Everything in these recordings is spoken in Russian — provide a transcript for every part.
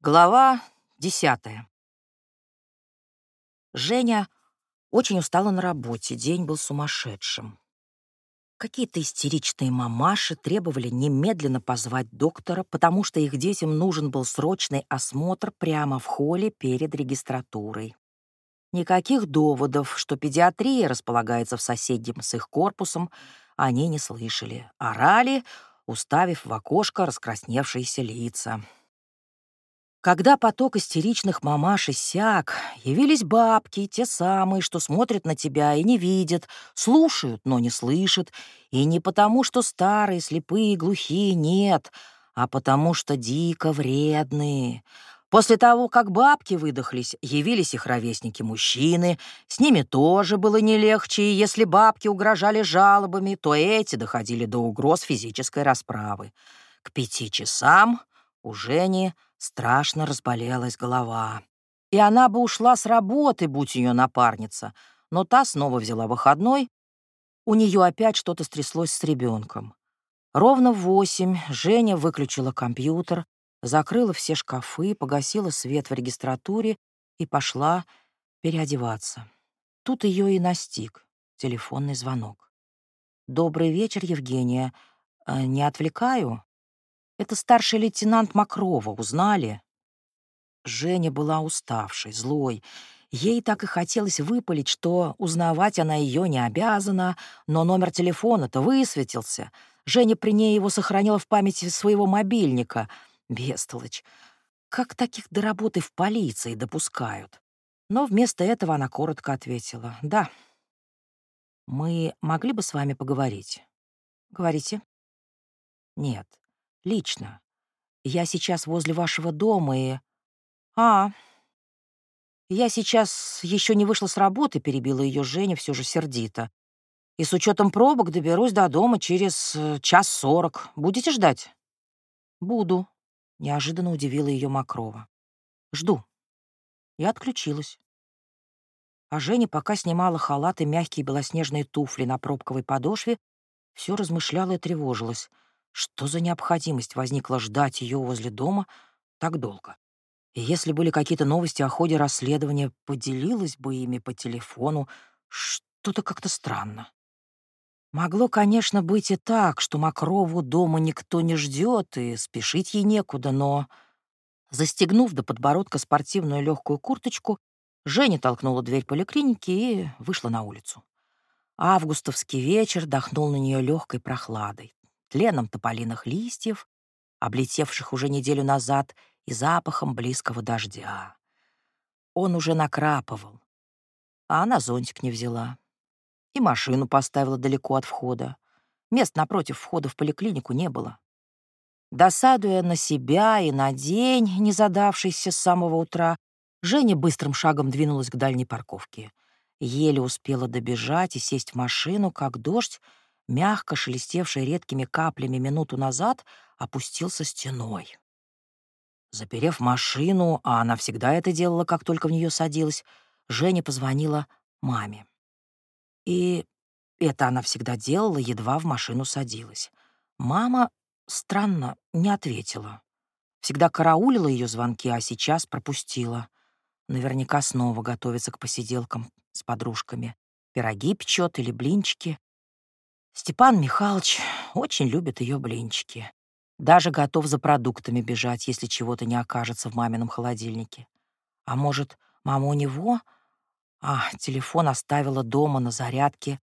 Глава десятая. Женя очень устала на работе, день был сумасшедшим. Какие-то истеричные мамаши требовали немедленно позвать доктора, потому что их детям нужен был срочный осмотр прямо в холле перед регистратурой. Никаких доводов, что педиатрия располагается в соседнем с их корпусом, они не слышали. Орали, уставив в окошко раскрасневшиеся лица. Когда поток истеричных мамаш иссяк, явились бабки, те самые, что смотрят на тебя и не видят, слушают, но не слышат, и не потому, что старые, слепые, глухие, нет, а потому что дико вредные. После того, как бабки выдохлись, явились их ровесники-мужчины, с ними тоже было не легче, и если бабки угрожали жалобами, то эти доходили до угроз физической расправы. К пяти часам у Жени страшно разболелась голова. И она бы ушла с работы, будь ее напарница, но та снова взяла выходной. У нее опять что-то стряслось с ребенком. Ровно в восемь Женя выключила компьютер, закрыла все шкафы, погасила свет в регистратуре и пошла переодеваться. Тут ее и настиг телефонный звонок. «Добрый вечер, Евгения. Э, не отвлекаю?» Это старший лейтенант Макрова, узнали? Женя была уставшей, злой. Ей так и хотелось выпалить, что узнавать она ее не обязана, но номер телефона-то высветился. Женя при ней его сохранила в памяти своего мобильника. Бестолочь. Как таких до работы в полиции допускают? Но вместо этого она коротко ответила. «Да, мы могли бы с вами поговорить?» «Говорите?» «Нет, Лично. Я сейчас возле вашего дома и... А, я сейчас еще не вышла с работы, перебила ее Женя все же сердито. И с учетом пробок доберусь до дома через э, час сорок. Будете ждать? Буду. Неожиданно удивила ее Макрова. Жду. Я отключилась. А Женя, пока снимала халат и мягкие белоснежные туфли на пробковой подошве, все размышляла и тревожилась — что за необходимость возникла ждать ее возле дома так долго? И если были какие-то новости о ходе расследования, поделилась бы ими по телефону. Что-то как-то странно. Могло, конечно, быть и так, что Макрову дома никто не ждет и спешить ей некуда, но, застегнув до подбородка спортивную легкую курточку, Женя толкнула дверь поликлиники и вышла на улицу. Августовский вечер дохнул на нее легкой прохладой тленом тополиных листьев, облетевших уже неделю назад, и запахом близкого дождя. Он уже накрапывал, а она зонтик не взяла. И машину поставила далеко от входа. Мест напротив входа в поликлинику не было. Досадуя на себя и на день, не задавшийся с самого утра, Женя быстрым шагом двинулась к дальней парковке. Еле успела добежать и сесть в машину, как дождь мягко шелестевший редкими каплями минуту назад, опустился стеной. Заперев машину, а она всегда это делала, как только в нее садилась, Женя позвонила маме. И это она всегда делала, едва в машину садилась. Мама, странно, не ответила. Всегда караулила ее звонки, а сейчас пропустила. Наверняка снова готовится к посиделкам с подружками. Пироги печет или блинчики. Степан Михайлович очень любит ее блинчики. Даже готов за продуктами бежать, если чего-то не окажется в мамином холодильнике. А может, мама у него? А, телефон оставила дома на зарядке.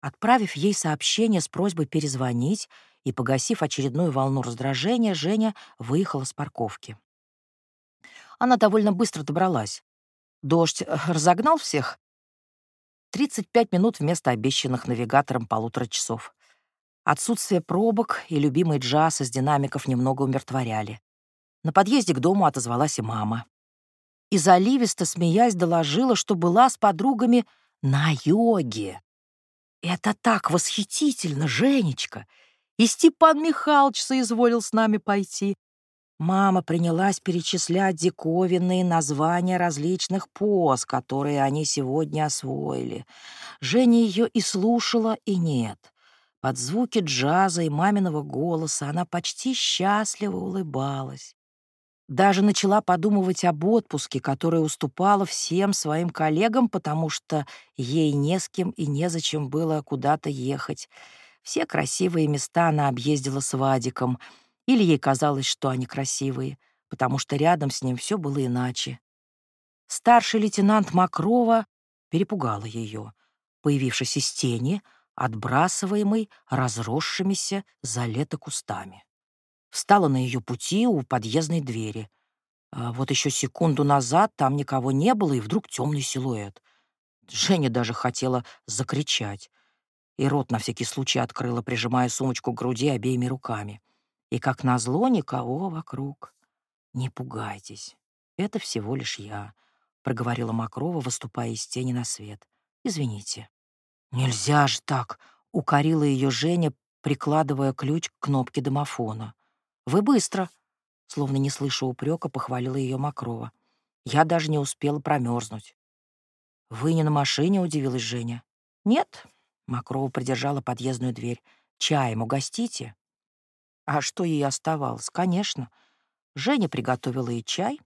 Отправив ей сообщение с просьбой перезвонить и погасив очередную волну раздражения, Женя выехала с парковки. Она довольно быстро добралась. Дождь э, разогнал всех, 35 минут вместо обещанных навигатором полутора часов. Отсутствие пробок и любимый джаз из динамиков немного умиротворяли. На подъезде к дому отозвалась и мама. И заливисто, смеясь, доложила, что была с подругами на йоге. «Это так восхитительно, Женечка! И Степан Михайлович соизволил с нами пойти. Мама принялась перечислять диковинные названия различных поз, которые они сегодня освоили. Женя ее и слушала, и нет. Под звуки джаза и маминого голоса она почти счастливо улыбалась. Даже начала подумывать об отпуске, который уступала всем своим коллегам, потому что ей не с кем и незачем было куда-то ехать. Все красивые места она объездила с Вадиком, или ей казалось, что они красивые, потому что рядом с ним все было иначе. Старший лейтенант Макрова перепугала ее, появившись из тени, отбрасываемой разросшимися за лето кустами. Встала на ее пути у подъездной двери. А вот еще секунду назад там никого не было, и вдруг темный силуэт. Женя даже хотела закричать. И рот на всякий случай открыла, прижимая сумочку к груди обеими руками. И, как назло, никого вокруг. «Не пугайтесь, это всего лишь я», — проговорила Макрова, выступая из тени на свет. «Извините». «Нельзя же так!» — укорила ее Женя, прикладывая ключ к кнопке домофона. «Вы быстро!» — словно не слыша упрека, похвалила ее Макрова. «Я даже не успела промерзнуть». «Вы не на машине?» — удивилась Женя. «Нет». Макрова придержала подъездную дверь. «Чаем угостите?» А что ей оставалось? Конечно. Женя приготовила и чай,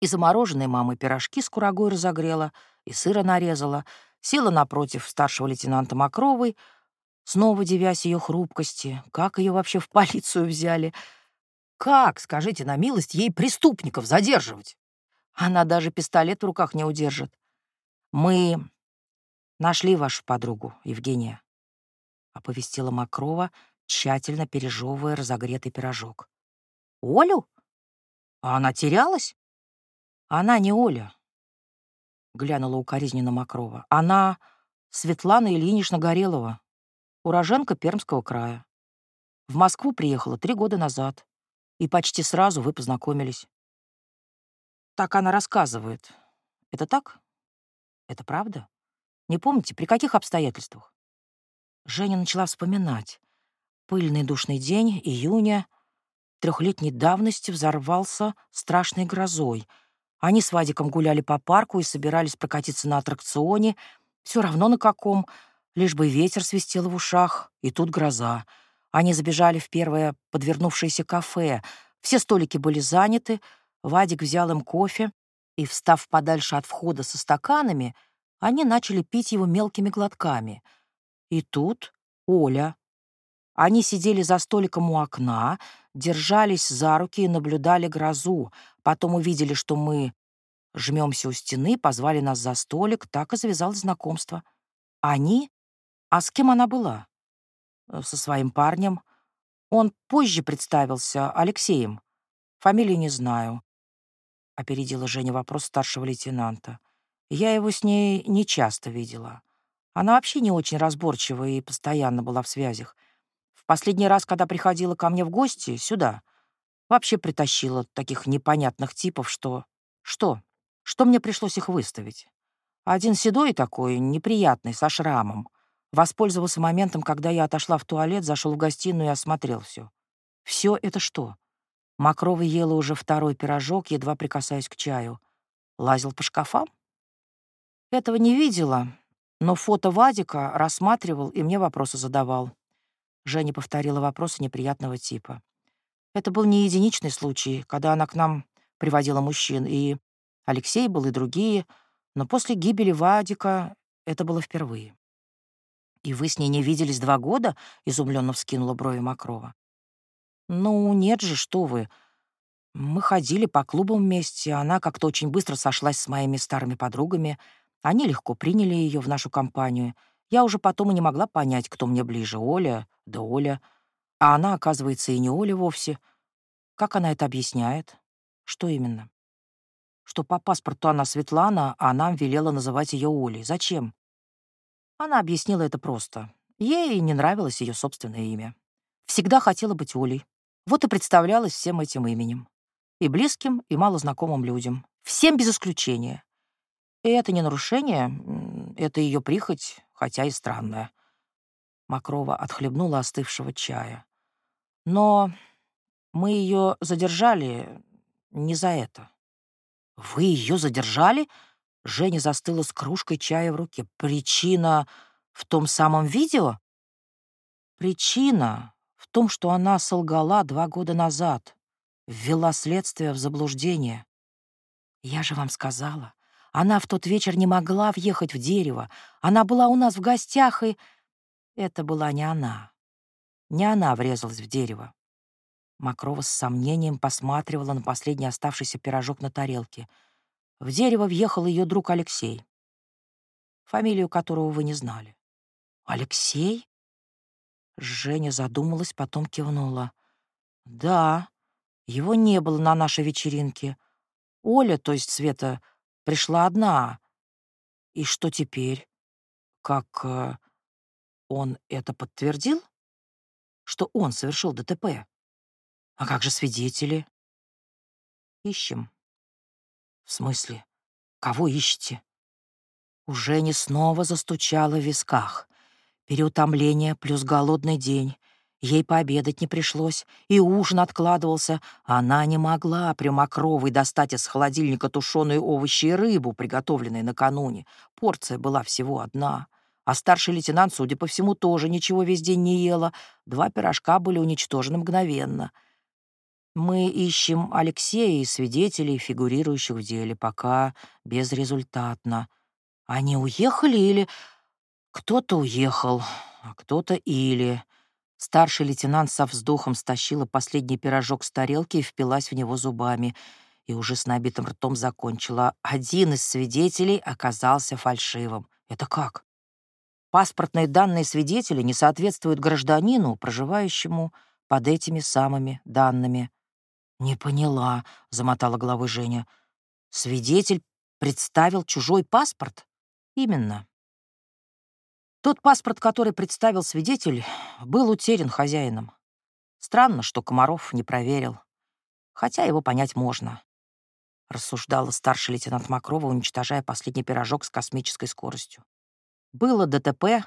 и замороженные мамой пирожки с курагой разогрела, и сыра нарезала — села напротив старшего лейтенанта Макровой, снова девясь ее хрупкости. Как ее вообще в полицию взяли? Как, скажите на милость, ей преступников задерживать? Она даже пистолет в руках не удержит. Мы нашли вашу подругу, Евгения, — оповестила Макрова, тщательно пережевывая разогретый пирожок. Олю? А она терялась? Она не Оля, — глянула укоризненно Макрова. «Она Светлана Ильинична Горелова, уроженка Пермского края. В Москву приехала три года назад, и почти сразу вы познакомились». Так она рассказывает. Это так? Это правда? Не помните, при каких обстоятельствах? Женя начала вспоминать. Пыльный душный день, июня, трехлетней давности взорвался страшной грозой — они с Вадиком гуляли по парку и собирались прокатиться на аттракционе, все равно на каком, лишь бы ветер свистел в ушах, и тут гроза. Они забежали в первое подвернувшееся кафе. Все столики были заняты, Вадик взял им кофе, и, встав подальше от входа со стаканами, они начали пить его мелкими глотками. И тут Оля. Они сидели за столиком у окна, держались за руки и наблюдали грозу. Потом увидели, что мы жмемся у стены, позвали нас за столик, так и завязалось знакомство. Они? А с кем она была? Э, со своим парнем. Он позже представился Алексеем. Фамилию не знаю. Опередила Женя вопрос старшего лейтенанта. Я его с ней не часто видела. Она вообще не очень разборчива и постоянно была в связях. Последний раз, когда приходила ко мне в гости, сюда, вообще притащила таких непонятных типов, что... Что? Что мне пришлось их выставить? Один седой такой, неприятный, со шрамом. Воспользовался моментом, когда я отошла в туалет, зашел в гостиную и осмотрел все. Все это что? Макрова ела уже второй пирожок, едва прикасаясь к чаю. Лазил по шкафам? Этого не видела, но фото Вадика рассматривал и мне вопросы задавал. Женя повторила вопросы неприятного типа. Это был не единичный случай, когда она к нам приводила мужчин, и Алексей был, и другие, но после гибели Вадика это было впервые. «И вы с ней не виделись два года?» — изумленно вскинула брови Макрова. «Ну, нет же, что вы. Мы ходили по клубам вместе, она как-то очень быстро сошлась с моими старыми подругами. Они легко приняли ее в нашу компанию — я уже потом и не могла понять, кто мне ближе, Оля да Оля. А она, оказывается, и не Оля вовсе. Как она это объясняет? Что именно? Что по паспорту она Светлана, а нам велела называть ее Олей. Зачем? Она объяснила это просто. Ей не нравилось ее собственное имя. Всегда хотела быть Олей. Вот и представлялась всем этим именем. И близким, и малознакомым людям. Всем без исключения. И это не нарушение, это ее прихоть, хотя и странная. Макрова отхлебнула остывшего чая. Но мы ее задержали не за это. Вы ее задержали? Женя застыла с кружкой чая в руке. Причина в том самом видео? Причина в том, что она солгала два года назад. ввела следствие в заблуждение. Я же вам сказала, она в тот вечер не могла въехать в дерево. Она была у нас в гостях, и... Это была не она. Не она врезалась в дерево. Макрова с сомнением посматривала на последний оставшийся пирожок на тарелке. В дерево въехал ее друг Алексей, фамилию которого вы не знали. «Алексей?» Женя задумалась, потом кивнула. «Да, его не было на нашей вечеринке. Оля, то есть Света, пришла одна. И что теперь? Как э, он это подтвердил? Что он совершил ДТП? А как же свидетели? Ищем. В смысле? Кого ищете? У Жени снова застучало в висках. Переутомление плюс голодный день. Ей пообедать не пришлось, и ужин откладывался. Она не могла при Мокровой достать из холодильника тушеные овощи и рыбу, приготовленные накануне. Порция была всего одна. А старший лейтенант, судя по всему, тоже ничего весь день не ела. Два пирожка были уничтожены мгновенно. Мы ищем Алексея и свидетелей, фигурирующих в деле, пока безрезультатно. Они уехали или... Кто-то уехал, а кто-то или... Старший лейтенант со вздохом стащила последний пирожок с тарелки и впилась в него зубами. И уже с набитым ртом закончила. Один из свидетелей оказался фальшивым. Это как? Паспортные данные свидетеля не соответствуют гражданину, проживающему под этими самыми данными. «Не поняла», — замотала головой Женя. «Свидетель представил чужой паспорт?» «Именно. Тот паспорт, который представил свидетель, был утерян хозяином. Странно, что Комаров не проверил. Хотя его понять можно. Рассуждала старший лейтенант Макрова, уничтожая последний пирожок с космической скоростью. Было ДТП,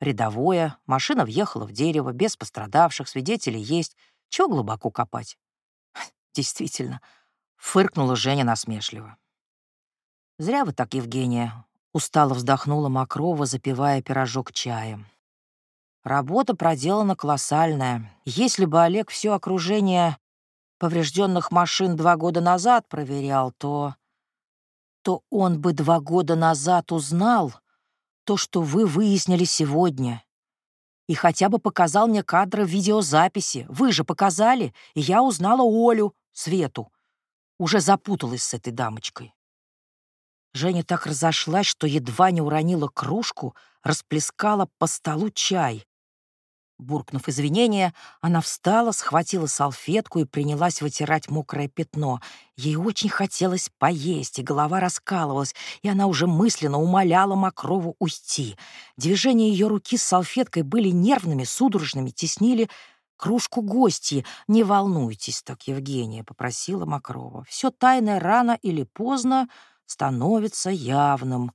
рядовое, машина въехала в дерево, без пострадавших, свидетелей есть. Чего глубоко копать? Действительно, фыркнула Женя насмешливо. Зря вы так, Евгения. Устало вздохнула Макрова, запивая пирожок чаем. Работа проделана колоссальная. Если бы Олег все окружение поврежденных машин два года назад проверял, то... то он бы два года назад узнал то, что вы выяснили сегодня. И хотя бы показал мне кадры видеозаписи. Вы же показали, и я узнала Олю, Свету. Уже запуталась с этой дамочкой. Женя так разошлась, что едва не уронила кружку, расплескала по столу чай. Буркнув извинения, она встала, схватила салфетку и принялась вытирать мокрое пятно. Ей очень хотелось поесть, и голова раскалывалась, и она уже мысленно умоляла Макрову уйти. Движения ее руки с салфеткой были нервными, судорожными, теснили кружку гости. «Не волнуйтесь так, Евгения», — попросила Макрова. «Все тайное рано или поздно становится явным.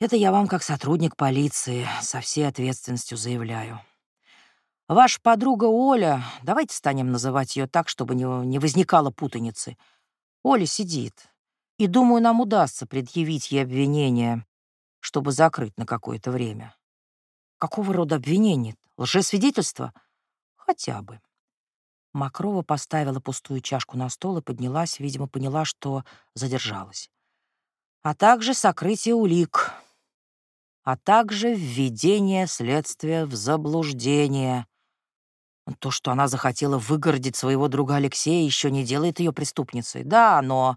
Это я вам, как сотрудник полиции, со всей ответственностью заявляю. Ваша подруга Оля, давайте станем называть ее так, чтобы не, не возникало путаницы. Оля сидит, и, думаю, нам удастся предъявить ей обвинение, чтобы закрыть на какое-то время. Какого рода обвинение? Лжесвидетельство? Хотя бы. Макрова поставила пустую чашку на стол и поднялась, видимо, поняла, что задержалась а также сокрытие улик, а также введение следствия в заблуждение. То, что она захотела выгородить своего друга Алексея, еще не делает ее преступницей. Да, но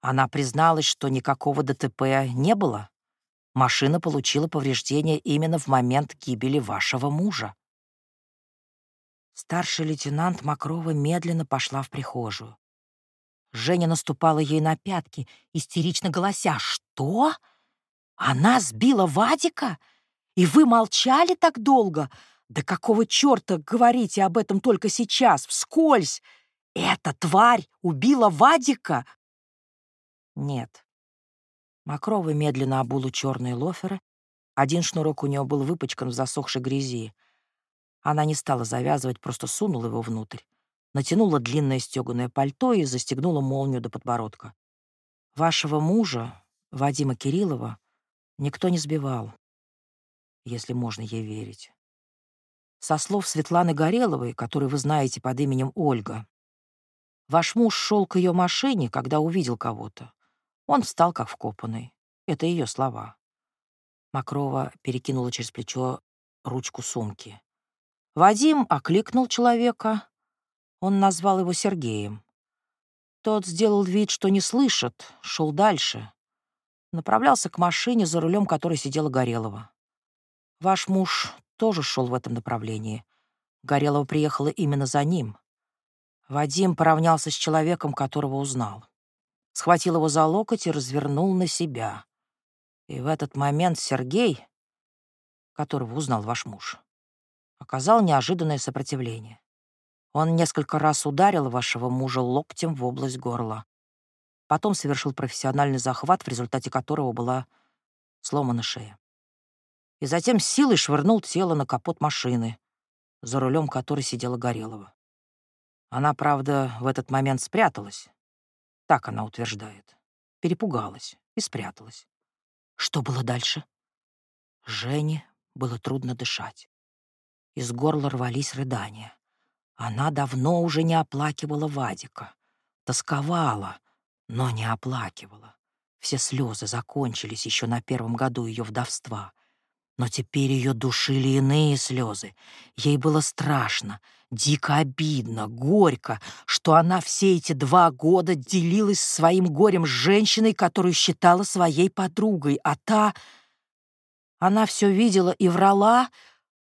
она призналась, что никакого ДТП не было. Машина получила повреждения именно в момент гибели вашего мужа. Старший лейтенант Макрова медленно пошла в прихожую. Женя наступала ей на пятки, истерично голося. «Что? Она сбила Вадика? И вы молчали так долго? Да какого черта говорите об этом только сейчас, вскользь? Эта тварь убила Вадика?» «Нет». Макрова медленно обула черные лоферы. Один шнурок у нее был выпачкан в засохшей грязи. Она не стала завязывать, просто сунула его внутрь натянула длинное стеганое пальто и застегнула молнию до подбородка. «Вашего мужа, Вадима Кириллова, никто не сбивал, если можно ей верить. Со слов Светланы Гореловой, которую вы знаете под именем Ольга, Ваш муж шел к ее машине, когда увидел кого-то. Он встал как вкопанный. Это ее слова. Макрова перекинула через плечо ручку сумки. Вадим окликнул человека. Он назвал его Сергеем. Тот сделал вид, что не слышит, шел дальше. Направлялся к машине, за рулем которой сидела Горелова. Ваш муж тоже шел в этом направлении. Горелова приехала именно за ним. Вадим поравнялся с человеком, которого узнал. Схватил его за локоть и развернул на себя. И в этот момент Сергей, которого узнал ваш муж, оказал неожиданное сопротивление. Он несколько раз ударил вашего мужа локтем в область горла. Потом совершил профессиональный захват, в результате которого была сломана шея. И затем силой швырнул тело на капот машины, за рулем которой сидела Горелова. Она, правда, в этот момент спряталась. Так она утверждает. Перепугалась и спряталась. Что было дальше? Жене было трудно дышать. Из горла рвались рыдания. Она давно уже не оплакивала Вадика. Тосковала, но не оплакивала. Все слезы закончились еще на первом году ее вдовства. Но теперь ее душили иные слезы. Ей было страшно, дико обидно, горько, что она все эти два года делилась своим горем с женщиной, которую считала своей подругой, а та... Она все видела и врала,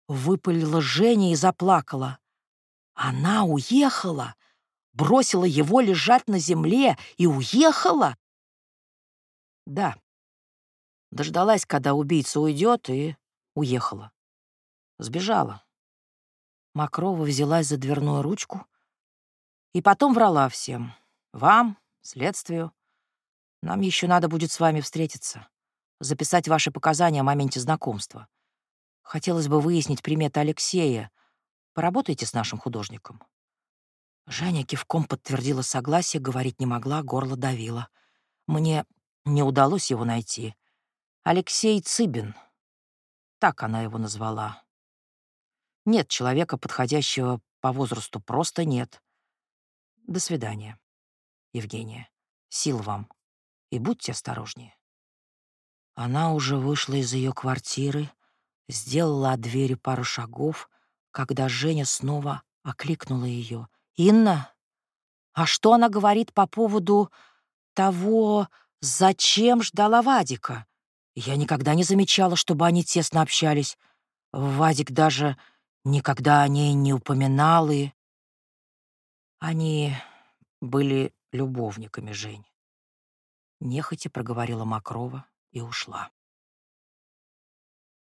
выпалила Женя и заплакала. Она уехала, бросила его лежать на земле и уехала? Да, Дождалась, когда убийца уйдет, и уехала. Сбежала. Макрова взялась за дверную ручку и потом врала всем. Вам, следствию. Нам еще надо будет с вами встретиться, записать ваши показания о моменте знакомства. Хотелось бы выяснить приметы Алексея. Поработайте с нашим художником. Женя кивком подтвердила согласие, говорить не могла, горло давило. Мне не удалось его найти. Алексей Цыбин. Так она его назвала. Нет человека, подходящего по возрасту, просто нет. До свидания, Евгения. Сил вам. И будьте осторожнее. Она уже вышла из ее квартиры, сделала от двери пару шагов, когда Женя снова окликнула ее. «Инна, а что она говорит по поводу того, зачем ждала Вадика?» Я никогда не замечала, чтобы они тесно общались. Вадик даже никогда о ней не упоминал, и... Они были любовниками Жень. Нехотя проговорила Макрова и ушла.